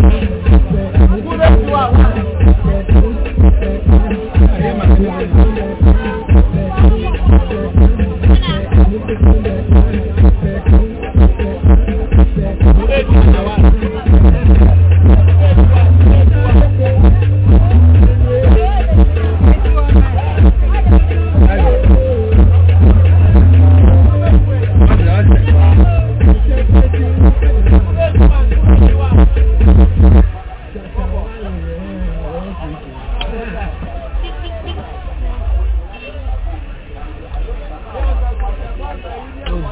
Yeah.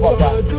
Baba.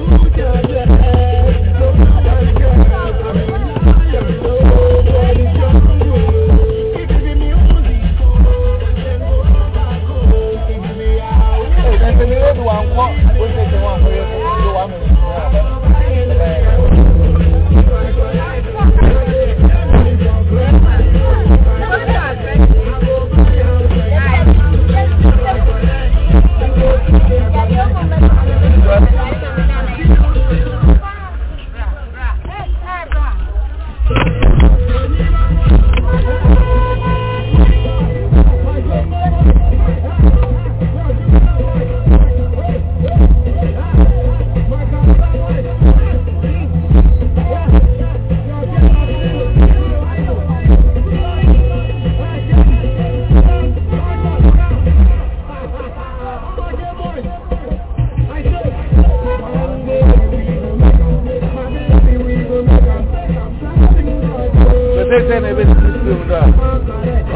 dẹ́sẹ̀ ní ebi títí sí mu náà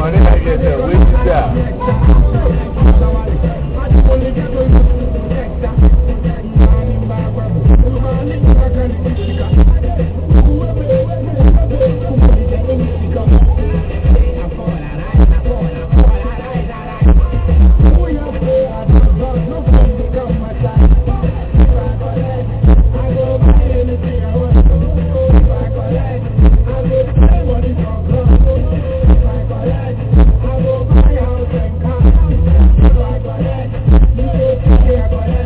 ọ̀nì àgẹ̀sẹ̀ wíìsì sí Thank you.